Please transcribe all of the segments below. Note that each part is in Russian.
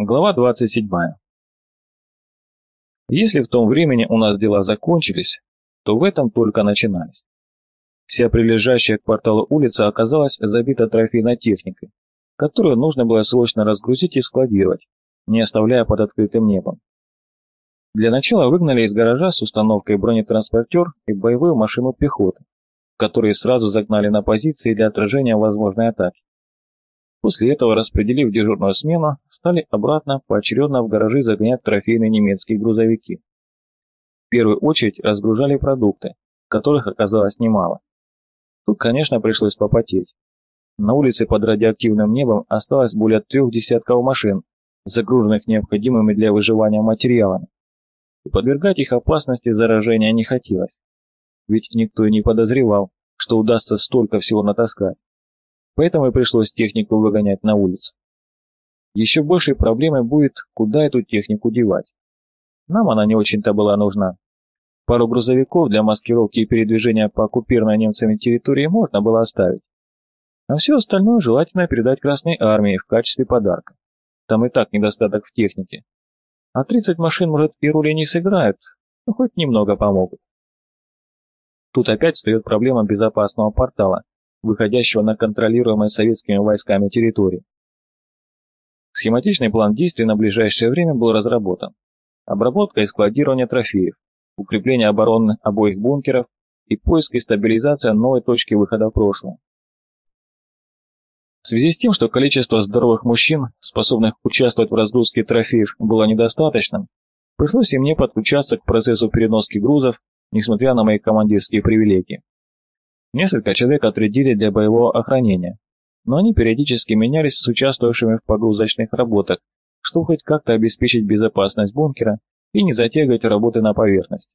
Глава 27. Если в том времени у нас дела закончились, то в этом только начинались. Вся прилежащая к порталу улица оказалась забита трофейной техникой, которую нужно было срочно разгрузить и складировать, не оставляя под открытым небом. Для начала выгнали из гаража с установкой бронетранспортер и боевую машину пехоты, которые сразу загнали на позиции для отражения возможной атаки. После этого, распределив дежурную смену, стали обратно поочередно в гаражи загонять трофейные немецкие грузовики. В первую очередь разгружали продукты, которых оказалось немало. Тут, конечно, пришлось попотеть. На улице под радиоактивным небом осталось более трех десятков машин, загруженных необходимыми для выживания материалами. И подвергать их опасности заражения не хотелось. Ведь никто и не подозревал, что удастся столько всего натаскать. Поэтому и пришлось технику выгонять на улицу. Еще большей проблемой будет, куда эту технику девать. Нам она не очень-то была нужна. Пару грузовиков для маскировки и передвижения по оккупированной немцами территории можно было оставить. А все остальное желательно передать Красной Армии в качестве подарка. Там и так недостаток в технике. А 30 машин, может, и роли не сыграют, но хоть немного помогут. Тут опять встает проблема безопасного портала, выходящего на контролируемой советскими войсками территории. Схематичный план действий на ближайшее время был разработан. Обработка и складирование трофеев, укрепление обороны обоих бункеров и поиск и стабилизация новой точки выхода в прошлое. В связи с тем, что количество здоровых мужчин, способных участвовать в разгрузке трофеев, было недостаточным, пришлось и мне подключаться к процессу переноски грузов, несмотря на мои командирские привилегии. Несколько человек отрядили для боевого охранения, но они периодически менялись с участвовавшими в погрузочных работах, чтобы хоть как-то обеспечить безопасность бункера и не затягивать работы на поверхность.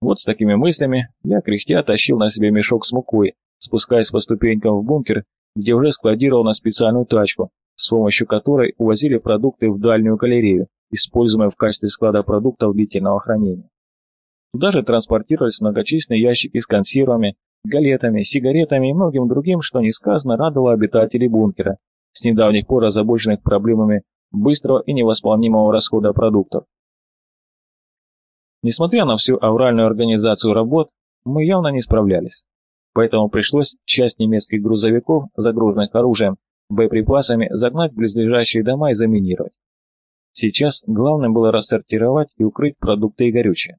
Вот с такими мыслями я кряхтя тащил на себе мешок с мукой, спускаясь по ступенькам в бункер, где уже складировал на специальную тачку, с помощью которой увозили продукты в дальнюю галерею, используемую в качестве склада продуктов длительного хранения. Туда же транспортировались многочисленные ящики с консервами, галетами, сигаретами и многим другим, что несказанно радовало обитателей бункера, с недавних пор озабоченных проблемами быстрого и невосполнимого расхода продуктов. Несмотря на всю авральную организацию работ, мы явно не справлялись. Поэтому пришлось часть немецких грузовиков, загруженных оружием, боеприпасами, загнать в близлежащие дома и заминировать. Сейчас главное было рассортировать и укрыть продукты и горючее.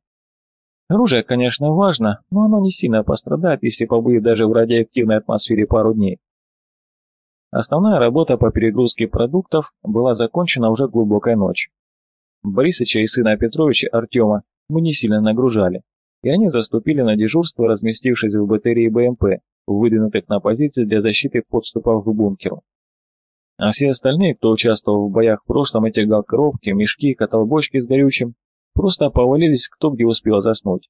Оружие, конечно, важно, но оно не сильно пострадает, если побудет даже в радиоактивной атмосфере пару дней. Основная работа по перегрузке продуктов была закончена уже глубокой ночью. Борисыча и сына Петровича Артема мы не сильно нагружали, и они заступили на дежурство, разместившись в батарее БМП, выдвинутых на позиции для защиты подступов к бункеру. А все остальные, кто участвовал в боях в прошлом и тягал коробки, мешки, котелбочки с горючим, Просто повалились кто где успел заснуть.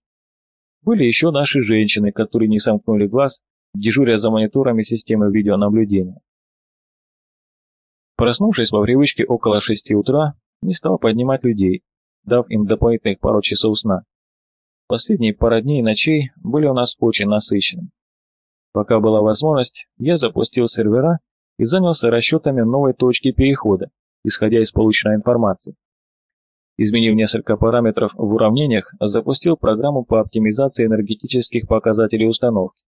Были еще наши женщины, которые не сомкнули глаз, дежуря за мониторами системы видеонаблюдения. Проснувшись по привычке около шести утра, не стал поднимать людей, дав им дополнительных пару часов сна. Последние пара дней и ночей были у нас очень насыщенными. Пока была возможность, я запустил сервера и занялся расчетами новой точки перехода, исходя из полученной информации. Изменив несколько параметров в уравнениях, запустил программу по оптимизации энергетических показателей установки.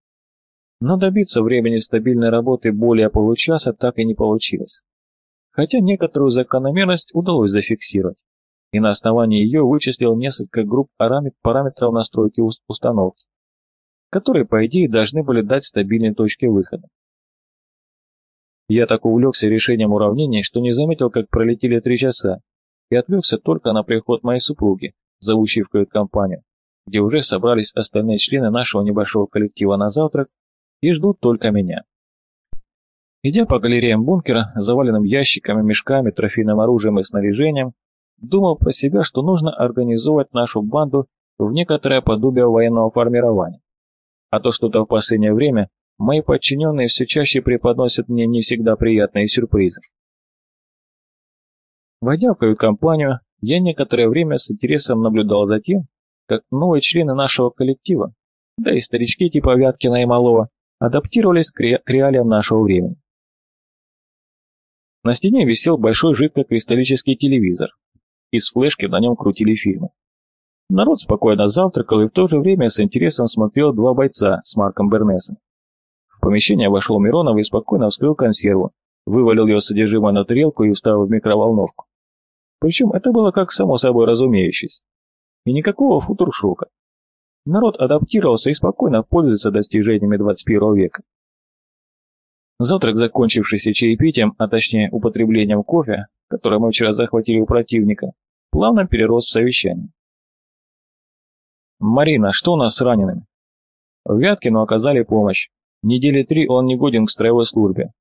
Но добиться времени стабильной работы более получаса так и не получилось. Хотя некоторую закономерность удалось зафиксировать, и на основании ее вычислил несколько групп параметров настройки установки, которые, по идее, должны были дать стабильные точки выхода. Я так увлекся решением уравнений, что не заметил, как пролетели три часа, и отвлекся только на приход моей супруги, зовущей в кают-компанию, где уже собрались остальные члены нашего небольшого коллектива на завтрак и ждут только меня. Идя по галереям бункера, заваленным ящиками, мешками, трофейным оружием и снаряжением, думал про себя, что нужно организовать нашу банду в некоторое подобие военного формирования. А то что-то в последнее время мои подчиненные все чаще преподносят мне не всегда приятные сюрпризы. Войдя в кают-компанию, я некоторое время с интересом наблюдал за тем, как новые члены нашего коллектива, да и старички типа Вяткина и Малова, адаптировались к, ре к реалиям нашего времени. На стене висел большой жидкокристаллический телевизор. Из флешки на нем крутили фильмы. Народ спокойно завтракал и в то же время с интересом смотрел два бойца с Марком Бернесом. В помещение вошел Миронов и спокойно вскрыл консерву, вывалил ее содержимое на тарелку и вставил в микроволновку. Причем это было как само собой разумеющееся. И никакого футуршока. Народ адаптировался и спокойно пользуется достижениями 21 века. Завтрак, закончившийся чаепитием, а точнее употреблением кофе, которое мы вчера захватили у противника, плавно перерос в совещание. «Марина, что у нас с ранеными?» Вяткину оказали помощь. Недели три он не годен к строевой службе.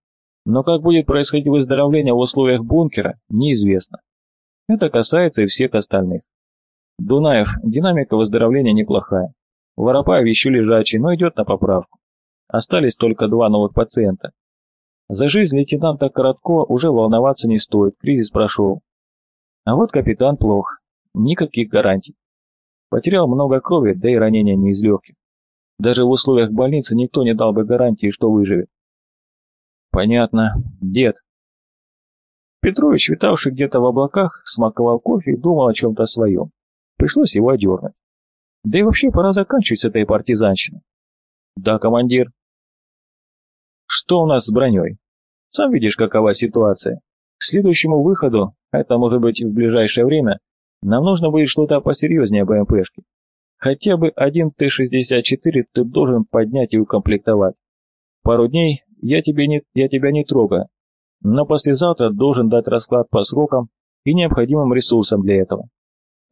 Но как будет происходить выздоровление в условиях бункера, неизвестно. Это касается и всех остальных. Дунаев, динамика выздоровления неплохая. Воропаев еще лежачий, но идет на поправку. Остались только два новых пациента. За жизнь лейтенанта Коротко уже волноваться не стоит, кризис прошел. А вот капитан плох, никаких гарантий. Потерял много крови, да и ранения не из легких. Даже в условиях больницы никто не дал бы гарантии, что выживет. Понятно. Дед. Петрович, витавший где-то в облаках, смаковал кофе и думал о чем-то своем. Пришлось его одернуть. Да и вообще пора заканчивать с этой партизанщиной. Да, командир. Что у нас с броней? Сам видишь, какова ситуация. К следующему выходу, это может быть в ближайшее время, нам нужно будет что-то посерьезнее БМПшки. Хотя бы один Т-64 ты должен поднять и укомплектовать. Пару дней я, тебе не, я тебя не трогаю, но послезавтра должен дать расклад по срокам и необходимым ресурсам для этого.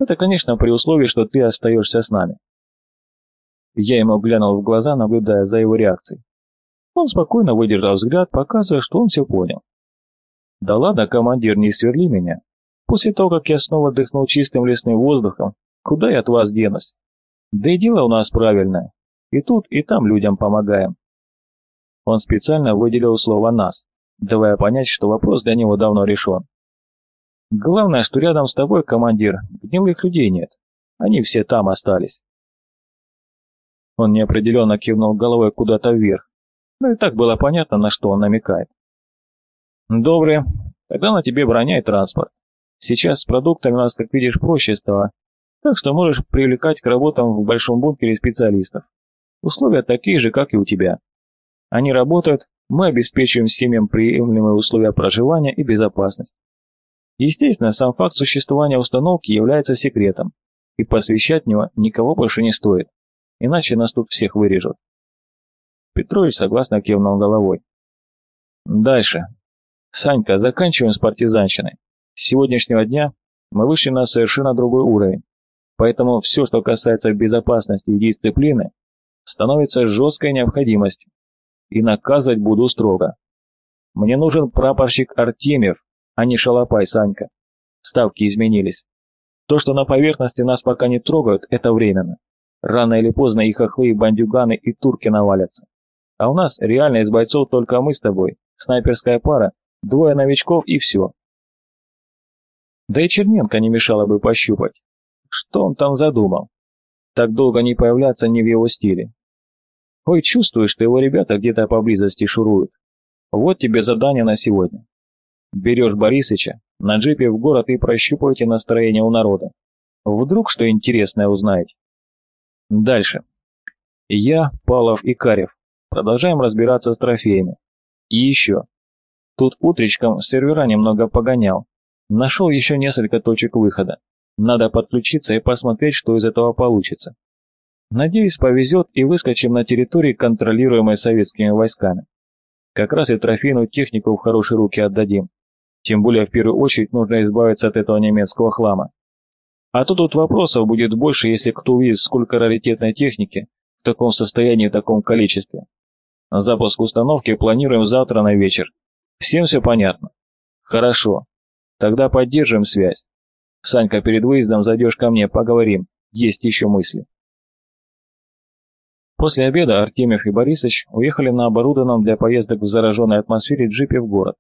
Это, конечно, при условии, что ты остаешься с нами. Я ему глянул в глаза, наблюдая за его реакцией. Он спокойно выдержал взгляд, показывая, что он все понял. «Да ладно, командир, не сверли меня. После того, как я снова дыхнул чистым лесным воздухом, куда я от вас денусь? Да и дело у нас правильное. И тут, и там людям помогаем». Он специально выделил слово «нас», давая понять, что вопрос для него давно решен. «Главное, что рядом с тобой, командир, гнилых людей нет. Они все там остались». Он неопределенно кивнул головой куда-то вверх, ну и так было понятно, на что он намекает. Добре, тогда на тебе броня и транспорт. Сейчас с продуктами у нас, как видишь, проще стало, так что можешь привлекать к работам в большом бункере специалистов. Условия такие же, как и у тебя. Они работают, мы обеспечиваем семьям приемлемые условия проживания и безопасность. Естественно, сам факт существования установки является секретом, и посвящать него никого больше не стоит, иначе нас тут всех вырежут. Петрович согласно кивнул головой. Дальше. Санька, заканчиваем с партизанщиной. С сегодняшнего дня мы вышли на совершенно другой уровень. Поэтому все, что касается безопасности и дисциплины, становится жесткой необходимостью. И наказывать буду строго. Мне нужен прапорщик Артемьев, а не шалопай Санька. Ставки изменились. То, что на поверхности нас пока не трогают, это временно. Рано или поздно и хохлы, и бандюганы, и турки навалятся. А у нас реально из бойцов только мы с тобой, снайперская пара, двое новичков и все. Да и Черненко не мешало бы пощупать. Что он там задумал? Так долго не появляться не в его стиле. Ой, чувствуешь, что его ребята где-то поблизости шуруют. Вот тебе задание на сегодня. Берешь Борисыча, на джипе в город и прощупываете настроение у народа. Вдруг что интересное узнаете. Дальше. Я, Палов и Карев Продолжаем разбираться с трофеями. И еще. Тут утречком сервера немного погонял. Нашел еще несколько точек выхода. Надо подключиться и посмотреть, что из этого получится. Надеюсь, повезет и выскочим на территории, контролируемой советскими войсками. Как раз и трофейную технику в хорошие руки отдадим. Тем более, в первую очередь, нужно избавиться от этого немецкого хлама. А то тут вопросов будет больше, если кто увидит, сколько раритетной техники в таком состоянии и таком количестве. Запуск установки планируем завтра на вечер. Всем все понятно? Хорошо. Тогда поддержим связь. Санька, перед выездом зайдешь ко мне, поговорим. Есть еще мысли. После обеда Артемьев и Борисович уехали на оборудованном для поездок в зараженной атмосфере джипе в город.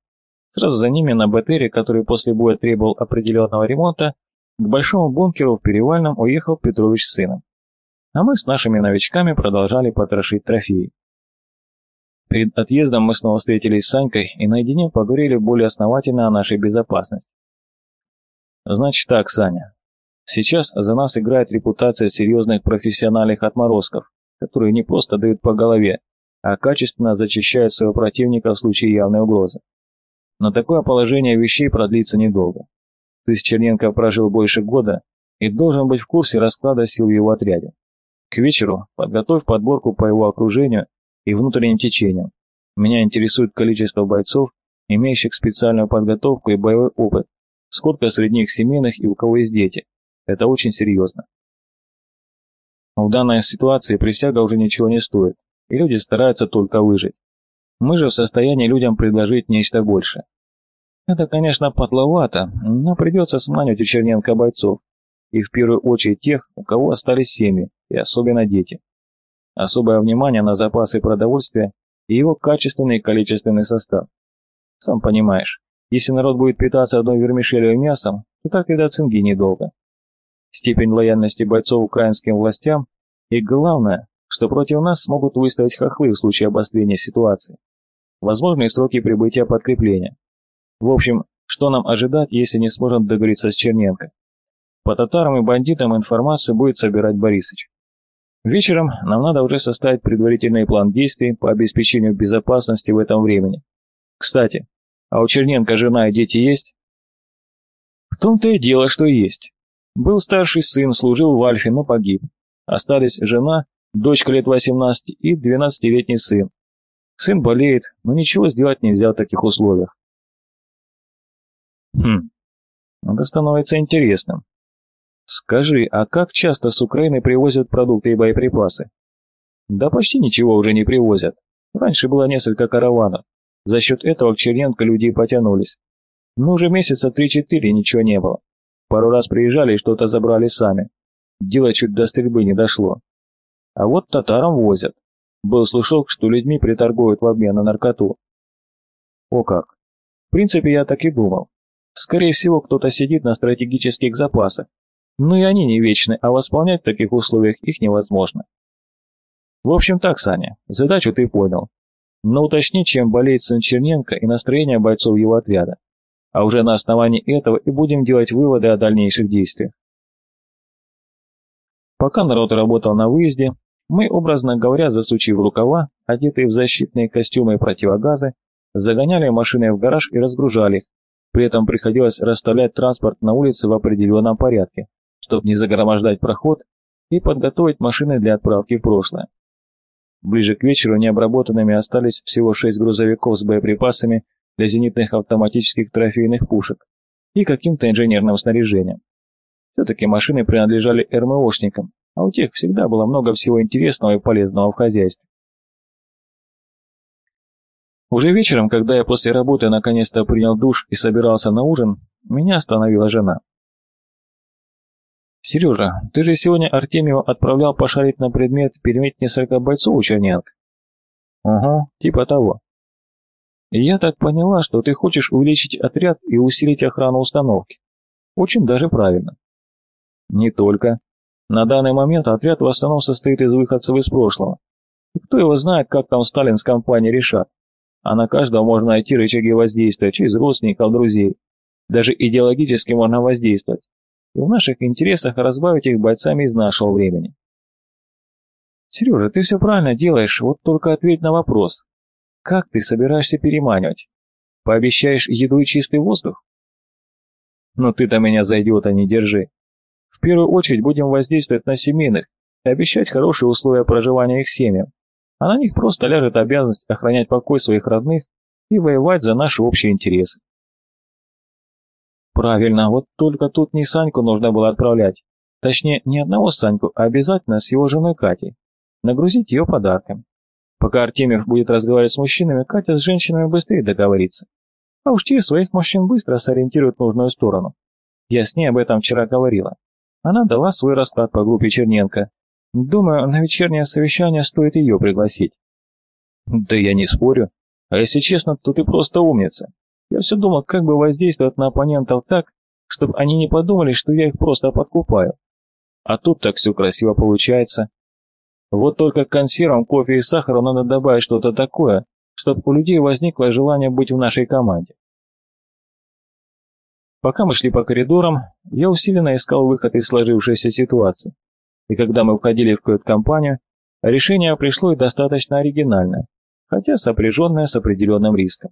Сразу за ними на БТРе, который после боя требовал определенного ремонта, к большому бункеру в Перевальном уехал Петрович с сыном. А мы с нашими новичками продолжали потрошить трофеи. Перед отъездом мы снова встретились с Санькой и наедине поговорили более основательно о нашей безопасности. Значит так, Саня. Сейчас за нас играет репутация серьезных профессиональных отморозков, которые не просто дают по голове, а качественно зачищают своего противника в случае явной угрозы. Но такое положение вещей продлится недолго. Ты с Черненко прожил больше года и должен быть в курсе расклада сил в его отряде. К вечеру подготовь подборку по его окружению и внутренним течениям. Меня интересует количество бойцов, имеющих специальную подготовку и боевой опыт, сколько среди них семейных и у кого есть дети. Это очень серьезно. В данной ситуации присяга уже ничего не стоит, и люди стараются только выжить. Мы же в состоянии людям предложить нечто большее. Это, конечно, потловато, но придется сманивать у Черненко бойцов, и в первую очередь тех, у кого остались семьи, и особенно дети. Особое внимание на запасы продовольствия и его качественный и количественный состав. Сам понимаешь, если народ будет питаться одной вермишелью и мясом, то так и до цинги недолго. Степень лояльности бойцов украинским властям и главное, что против нас смогут выставить хохлы в случае обострения ситуации. Возможные сроки прибытия подкрепления. В общем, что нам ожидать, если не сможем договориться с Черненко? По татарам и бандитам информацию будет собирать Борисыч. Вечером нам надо уже составить предварительный план действий по обеспечению безопасности в этом времени. Кстати, а у Черненко жена и дети есть? В том-то и дело, что есть. Был старший сын, служил в Альфе, но погиб. Остались жена, дочка лет 18 и 12-летний сын. Сын болеет, но ничего сделать нельзя в таких условиях. Хм, это становится интересным. Скажи, а как часто с Украины привозят продукты и боеприпасы? Да почти ничего уже не привозят. Раньше было несколько караванов. За счет этого к Черненко люди потянулись. Но уже месяца три-четыре ничего не было. Пару раз приезжали и что-то забрали сами. Дело чуть до стрельбы не дошло. А вот татарам возят. Был слушок, что людьми приторгуют в обмен на наркоту. О как. В принципе, я так и думал. Скорее всего, кто-то сидит на стратегических запасах ну и они не вечны, а восполнять в таких условиях их невозможно. В общем так, Саня, задачу ты понял. Но уточни, чем болеет сын Черненко и настроение бойцов его отряда. А уже на основании этого и будем делать выводы о дальнейших действиях. Пока народ работал на выезде, мы, образно говоря, засучив рукава, одетые в защитные костюмы и противогазы, загоняли машины в гараж и разгружали их. При этом приходилось расставлять транспорт на улице в определенном порядке, чтобы не загромождать проход и подготовить машины для отправки в прошлое. Ближе к вечеру необработанными остались всего шесть грузовиков с боеприпасами для зенитных автоматических трофейных пушек и каким-то инженерным снаряжением. Все-таки машины принадлежали РМОшникам, а у тех всегда было много всего интересного и полезного в хозяйстве. Уже вечером, когда я после работы наконец-то принял душ и собирался на ужин, меня остановила жена. «Сережа, ты же сегодня Артемьева отправлял пошарить на предмет переметь несколько бойцов у Черненко?» «Угу, типа того». «Я так поняла, что ты хочешь увеличить отряд и усилить охрану установки. Очень даже правильно». «Не только. На данный момент отряд в основном состоит из выходцев из прошлого. И кто его знает, как там Сталин с компанией решат. А на каждого можно найти рычаги воздействия через родственников, друзей. Даже идеологически можно воздействовать и в наших интересах разбавить их бойцами из нашего времени. Сережа, ты все правильно делаешь, вот только ответь на вопрос. Как ты собираешься переманивать? Пообещаешь еду и чистый воздух? Ну ты-то меня за идиота не держи. В первую очередь будем воздействовать на семейных и обещать хорошие условия проживания их семьям, а на них просто ляжет обязанность охранять покой своих родных и воевать за наши общие интересы. Правильно, вот только тут не Саньку нужно было отправлять. Точнее, не одного Саньку, а обязательно с его женой Катей. Нагрузить ее подарком. Пока Артемьев будет разговаривать с мужчинами, Катя с женщинами быстрее договорится. А уж те своих мужчин быстро сориентируют в нужную сторону. Я с ней об этом вчера говорила. Она дала свой расклад по группе Черненко. Думаю, на вечернее совещание стоит ее пригласить. Да я не спорю. А если честно, то ты просто умница. Я все думал, как бы воздействовать на оппонентов так, чтобы они не подумали, что я их просто подкупаю. А тут так все красиво получается. Вот только к консервам, кофе и сахару надо добавить что-то такое, чтобы у людей возникло желание быть в нашей команде. Пока мы шли по коридорам, я усиленно искал выход из сложившейся ситуации, и когда мы входили в кают-компанию, решение пришло и достаточно оригинальное, хотя сопряженное с определенным риском.